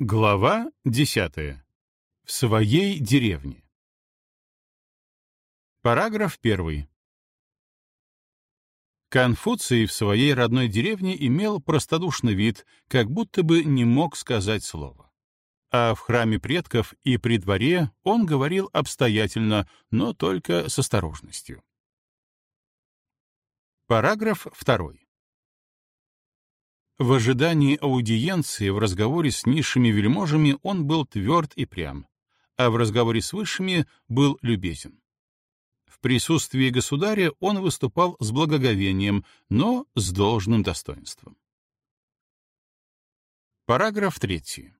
Глава десятая. В своей деревне. Параграф первый. Конфуций в своей родной деревне имел простодушный вид, как будто бы не мог сказать слова. А в храме предков и при дворе он говорил обстоятельно, но только с осторожностью. Параграф второй. В ожидании аудиенции в разговоре с низшими вельможами он был тверд и прям, а в разговоре с высшими был любезен. В присутствии государя он выступал с благоговением, но с должным достоинством. Параграф 3.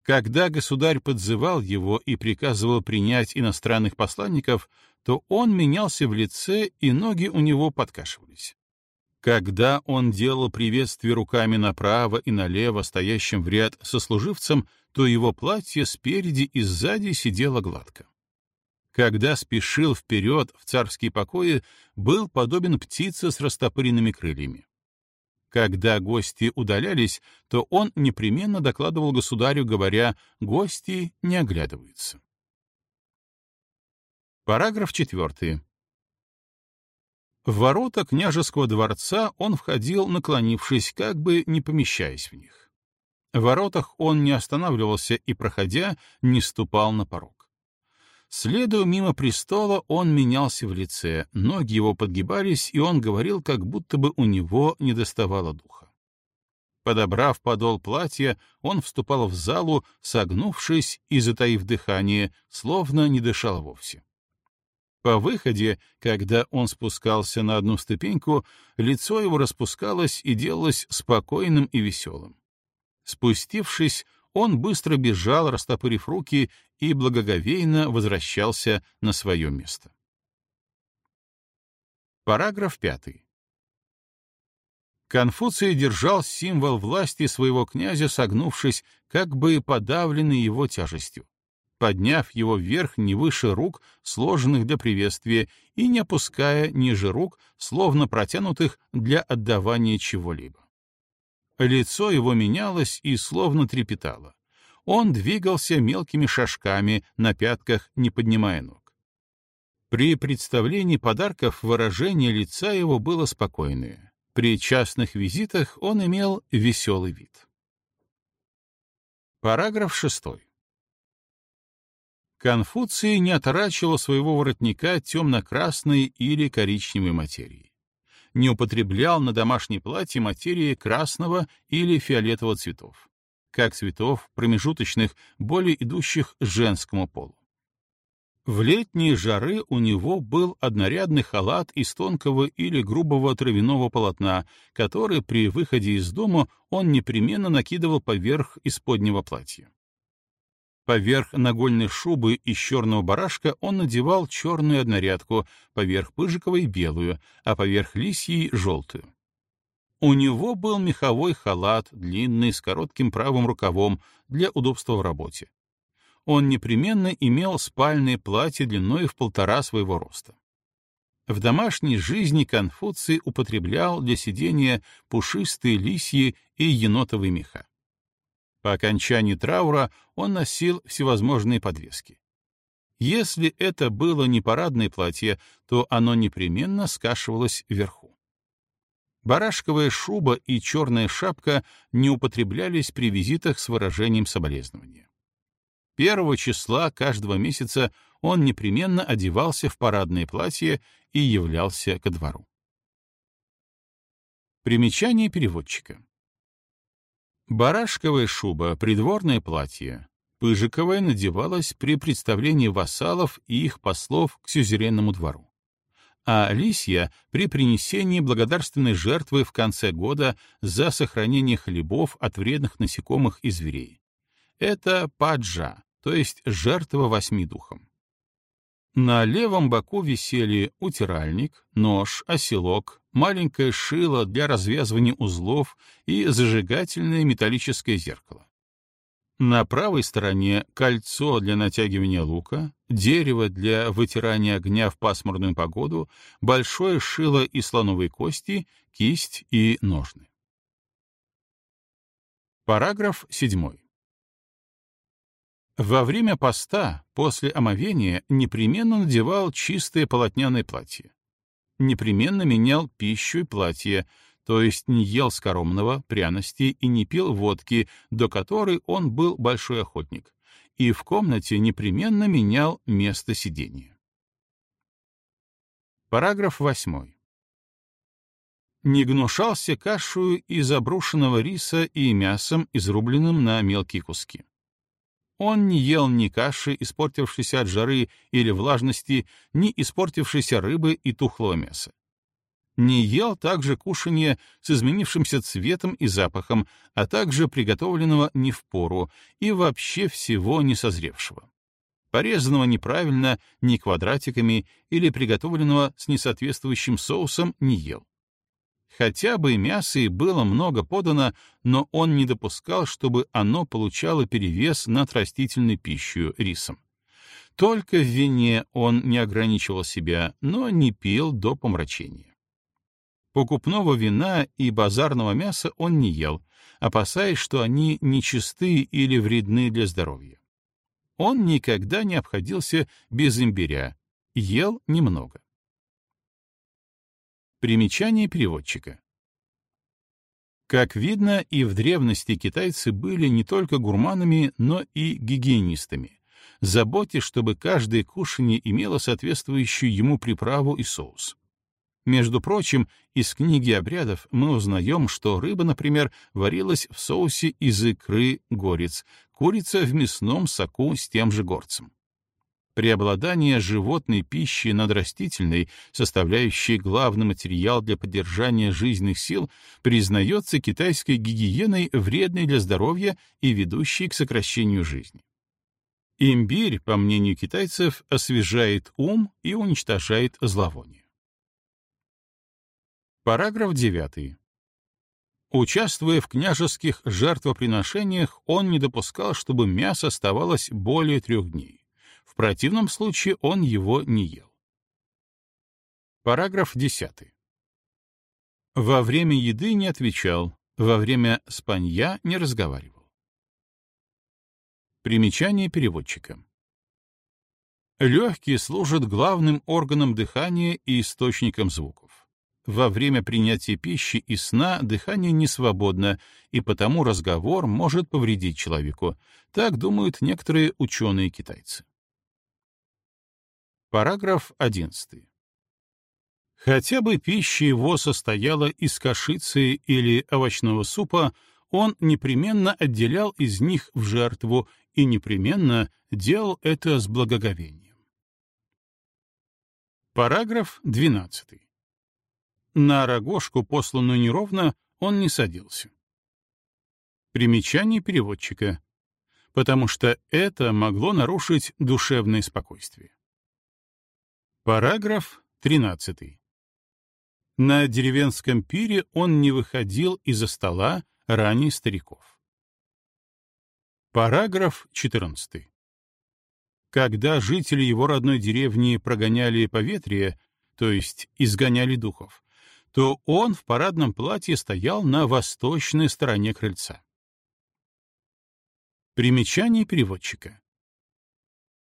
Когда государь подзывал его и приказывал принять иностранных посланников, то он менялся в лице, и ноги у него подкашивались. Когда он делал приветствие руками направо и налево стоящим в ряд сослуживцам, то его платье спереди и сзади сидело гладко. Когда спешил вперед в царские покои, был подобен птице с растопыренными крыльями. Когда гости удалялись, то он непременно докладывал государю, говоря «гости не оглядываются». Параграф четвертый. В ворота княжеского дворца он входил, наклонившись, как бы не помещаясь в них. В воротах он не останавливался и, проходя, не ступал на порог. Следуя мимо престола, он менялся в лице, ноги его подгибались, и он говорил, как будто бы у него не доставало духа. Подобрав подол платья, он вступал в залу, согнувшись и затаив дыхание, словно не дышал вовсе. По выходе, когда он спускался на одну ступеньку, лицо его распускалось и делалось спокойным и веселым. Спустившись, он быстро бежал, растопырив руки, и благоговейно возвращался на свое место. Параграф пятый. Конфуций держал символ власти своего князя, согнувшись, как бы подавленный его тяжестью подняв его вверх не выше рук, сложенных для приветствия, и не опуская ниже рук, словно протянутых для отдавания чего-либо. Лицо его менялось и словно трепетало. Он двигался мелкими шажками, на пятках не поднимая ног. При представлении подарков выражение лица его было спокойное. При частных визитах он имел веселый вид. Параграф шестой. Конфуций не оторачивал своего воротника темно-красной или коричневой материи. Не употреблял на домашнее платье материи красного или фиолетового цветов, как цветов промежуточных, более идущих женскому полу. В летние жары у него был однорядный халат из тонкого или грубого травяного полотна, который при выходе из дома он непременно накидывал поверх исподнего платья. Поверх нагольной шубы из черного барашка он надевал черную однорядку, поверх пыжиковой — белую, а поверх лисьей — желтую. У него был меховой халат, длинный, с коротким правым рукавом, для удобства в работе. Он непременно имел спальное платье длиной в полтора своего роста. В домашней жизни Конфуций употреблял для сидения пушистые лисьи и енотовые меха. По окончании траура он носил всевозможные подвески. Если это было не парадное платье, то оно непременно скашивалось вверху. Барашковая шуба и черная шапка не употреблялись при визитах с выражением соболезнования. Первого числа каждого месяца он непременно одевался в парадное платье и являлся ко двору. Примечание переводчика. Барашковая шуба, придворное платье. Пыжиковая надевалась при представлении вассалов и их послов к сюзеренному двору. А лисья — при принесении благодарственной жертвы в конце года за сохранение хлебов от вредных насекомых и зверей. Это паджа, то есть жертва восьми духом. На левом боку висели утиральник, нож, оселок, маленькое шило для развязывания узлов и зажигательное металлическое зеркало. На правой стороне кольцо для натягивания лука, дерево для вытирания огня в пасмурную погоду, большое шило из слоновой кости, кисть и ножны. Параграф 7. Во время поста, после омовения, непременно надевал чистое полотняное платье. Непременно менял пищу и платье, то есть не ел скоромного, пряностей и не пил водки, до которой он был большой охотник, и в комнате непременно менял место сидения. Параграф 8. Не гнушался кашею из обрушенного риса и мясом, изрубленным на мелкие куски. Он не ел ни каши, испортившейся от жары или влажности, ни испортившейся рыбы и тухлого мяса. Не ел также кушанье с изменившимся цветом и запахом, а также приготовленного не в пору и вообще всего несозревшего. Порезанного неправильно, ни квадратиками или приготовленного с несоответствующим соусом не ел. Хотя бы мяса и было много подано, но он не допускал, чтобы оно получало перевес над растительной пищей рисом. Только в вине он не ограничивал себя, но не пил до помрачения. Покупного вина и базарного мяса он не ел, опасаясь, что они нечисты или вредны для здоровья. Он никогда не обходился без имбиря, ел немного. Примечание переводчика. Как видно, и в древности китайцы были не только гурманами, но и гигиенистами, заботясь, чтобы каждое кушанье имело соответствующую ему приправу и соус. Между прочим, из книги обрядов мы узнаем, что рыба, например, варилась в соусе из икры горец, курица в мясном соку с тем же горцем. Преобладание животной пищи над растительной, составляющей главный материал для поддержания жизненных сил, признается китайской гигиеной вредной для здоровья и ведущей к сокращению жизни. Имбирь, по мнению китайцев, освежает ум и уничтожает зловоние. Параграф 9. Участвуя в княжеских жертвоприношениях, он не допускал, чтобы мясо оставалось более трех дней. В противном случае он его не ел. Параграф 10. Во время еды не отвечал, во время спанья не разговаривал. Примечание переводчика. Легкие служат главным органом дыхания и источником звуков. Во время принятия пищи и сна дыхание не свободно, и потому разговор может повредить человеку. Так думают некоторые ученые-китайцы. Параграф 11. Хотя бы пища его состояла из кашицы или овощного супа, он непременно отделял из них в жертву и непременно делал это с благоговением. Параграф 12. На рогожку, посланную неровно, он не садился. Примечание переводчика. Потому что это могло нарушить душевное спокойствие. Параграф 13. На деревенском пире он не выходил из-за стола ранее стариков. Параграф 14. Когда жители его родной деревни прогоняли поветрие, то есть изгоняли духов, то он в парадном платье стоял на восточной стороне крыльца. Примечание переводчика.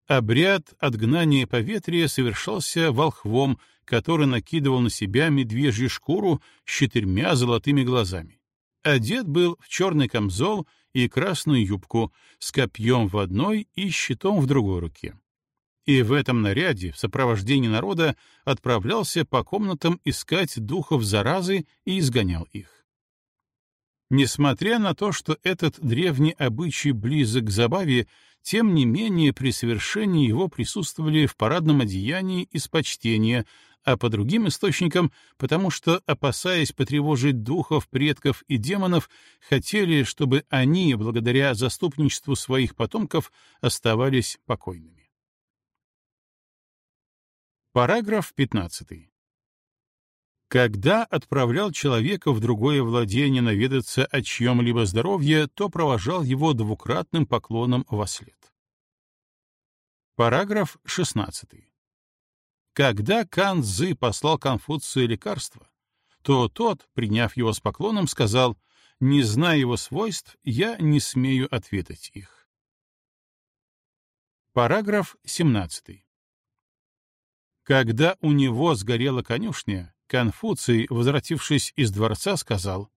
Обряд отгнания поветрия совершался волхвом, который накидывал на себя медвежью шкуру с четырьмя золотыми глазами. Одет был в черный камзол и красную юбку с копьем в одной и щитом в другой руке. И в этом наряде, в сопровождении народа, отправлялся по комнатам искать духов заразы и изгонял их. Несмотря на то, что этот древний обычай близок к забаве, тем не менее при совершении его присутствовали в парадном одеянии из почтения, а по другим источникам, потому что, опасаясь потревожить духов, предков и демонов, хотели, чтобы они, благодаря заступничеству своих потомков, оставались покойными. Параграф 15. Когда отправлял человека в другое владение наведаться о чьем-либо здоровье, то провожал его двукратным поклоном во след. Параграф 16. Когда Кан Цзы послал Конфуцию лекарство, то тот, приняв его с поклоном, сказал, не зная его свойств, я не смею ответить их. Параграф 17. Когда у него сгорела конюшня, Конфуций, возвратившись из дворца, сказал,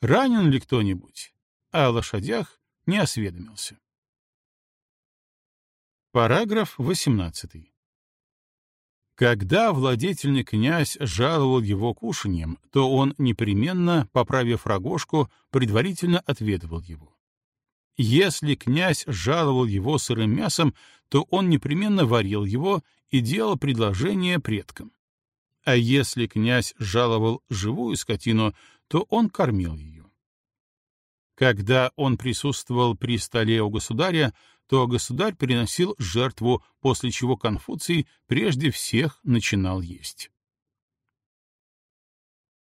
«Ранен ли кто-нибудь?» А о лошадях не осведомился. Параграф 18. Когда владетельный князь жаловал его кушаньем, то он непременно, поправив рогожку, предварительно отведывал его. Если князь жаловал его сырым мясом, то он непременно варил его и делал предложение предкам. А если князь жаловал живую скотину, то он кормил ее. Когда он присутствовал при столе у государя, то государь переносил жертву, после чего Конфуций прежде всех начинал есть.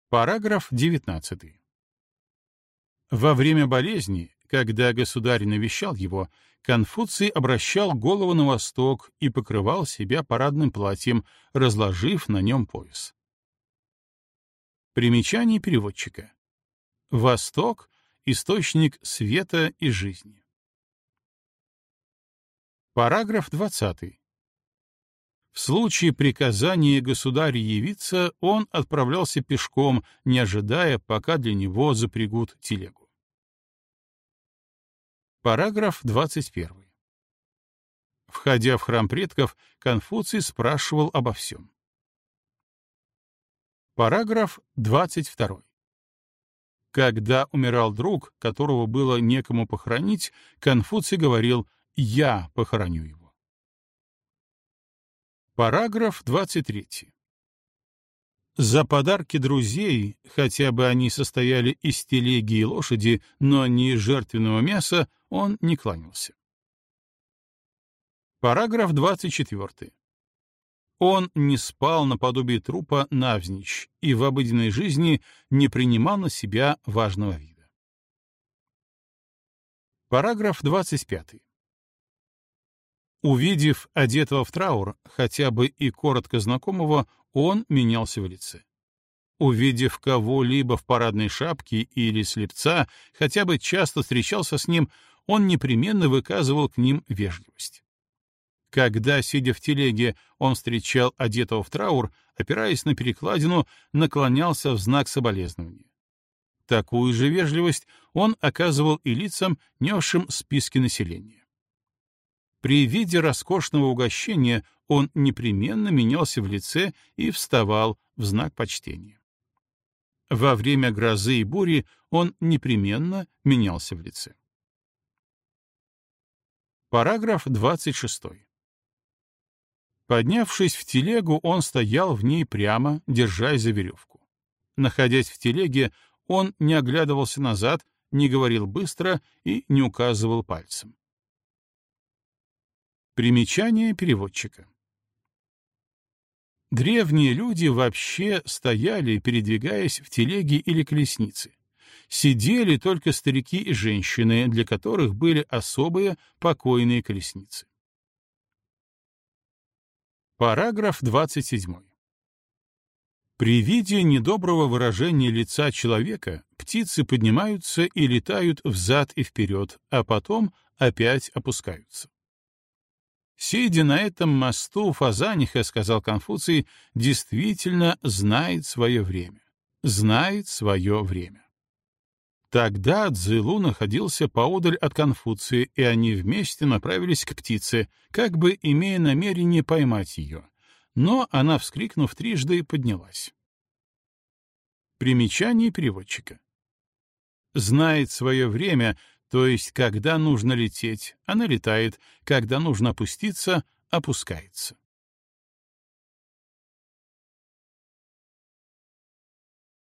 Параграф 19. Во время болезни, когда государь навещал его, Конфуций обращал голову на восток и покрывал себя парадным платьем, разложив на нем пояс. Примечание переводчика. Восток — источник света и жизни. Параграф 20. В случае приказания государя явиться, он отправлялся пешком, не ожидая, пока для него запрягут телегу. Параграф 21. Входя в храм предков, Конфуций спрашивал обо всем. Параграф 22. Когда умирал друг, которого было некому похоронить, Конфуций говорил — я похороню его. Параграф 23. За подарки друзей, хотя бы они состояли из телеги и лошади, но не из жертвенного мяса, он не кланялся. Параграф 24. Он не спал наподобие трупа навзничь и в обыденной жизни не принимал на себя важного вида. Параграф 25. Увидев одетого в траур, хотя бы и коротко знакомого, он менялся в лице. Увидев кого-либо в парадной шапке или слепца, хотя бы часто встречался с ним, он непременно выказывал к ним вежливость. Когда, сидя в телеге, он встречал одетого в траур, опираясь на перекладину, наклонялся в знак соболезнования. Такую же вежливость он оказывал и лицам, несшим списки населения. При виде роскошного угощения он непременно менялся в лице и вставал в знак почтения. Во время грозы и бури он непременно менялся в лице. Параграф 26. Поднявшись в телегу, он стоял в ней прямо, держась за веревку. Находясь в телеге, он не оглядывался назад, не говорил быстро и не указывал пальцем. Примечание переводчика. Древние люди вообще стояли, передвигаясь в телеге или колеснице. Сидели только старики и женщины, для которых были особые покойные колесницы. Параграф 27. При виде недоброго выражения лица человека птицы поднимаются и летают взад и вперед, а потом опять опускаются. Сидя на этом мосту, Фазаниха, сказал Конфуций, действительно знает свое время. Знает свое время. Тогда Цзилу находился поодаль от Конфуция, и они вместе направились к птице, как бы имея намерение поймать ее. Но она, вскрикнув трижды, поднялась. Примечание переводчика. Знает свое время то есть, когда нужно лететь, она летает, когда нужно опуститься, опускается.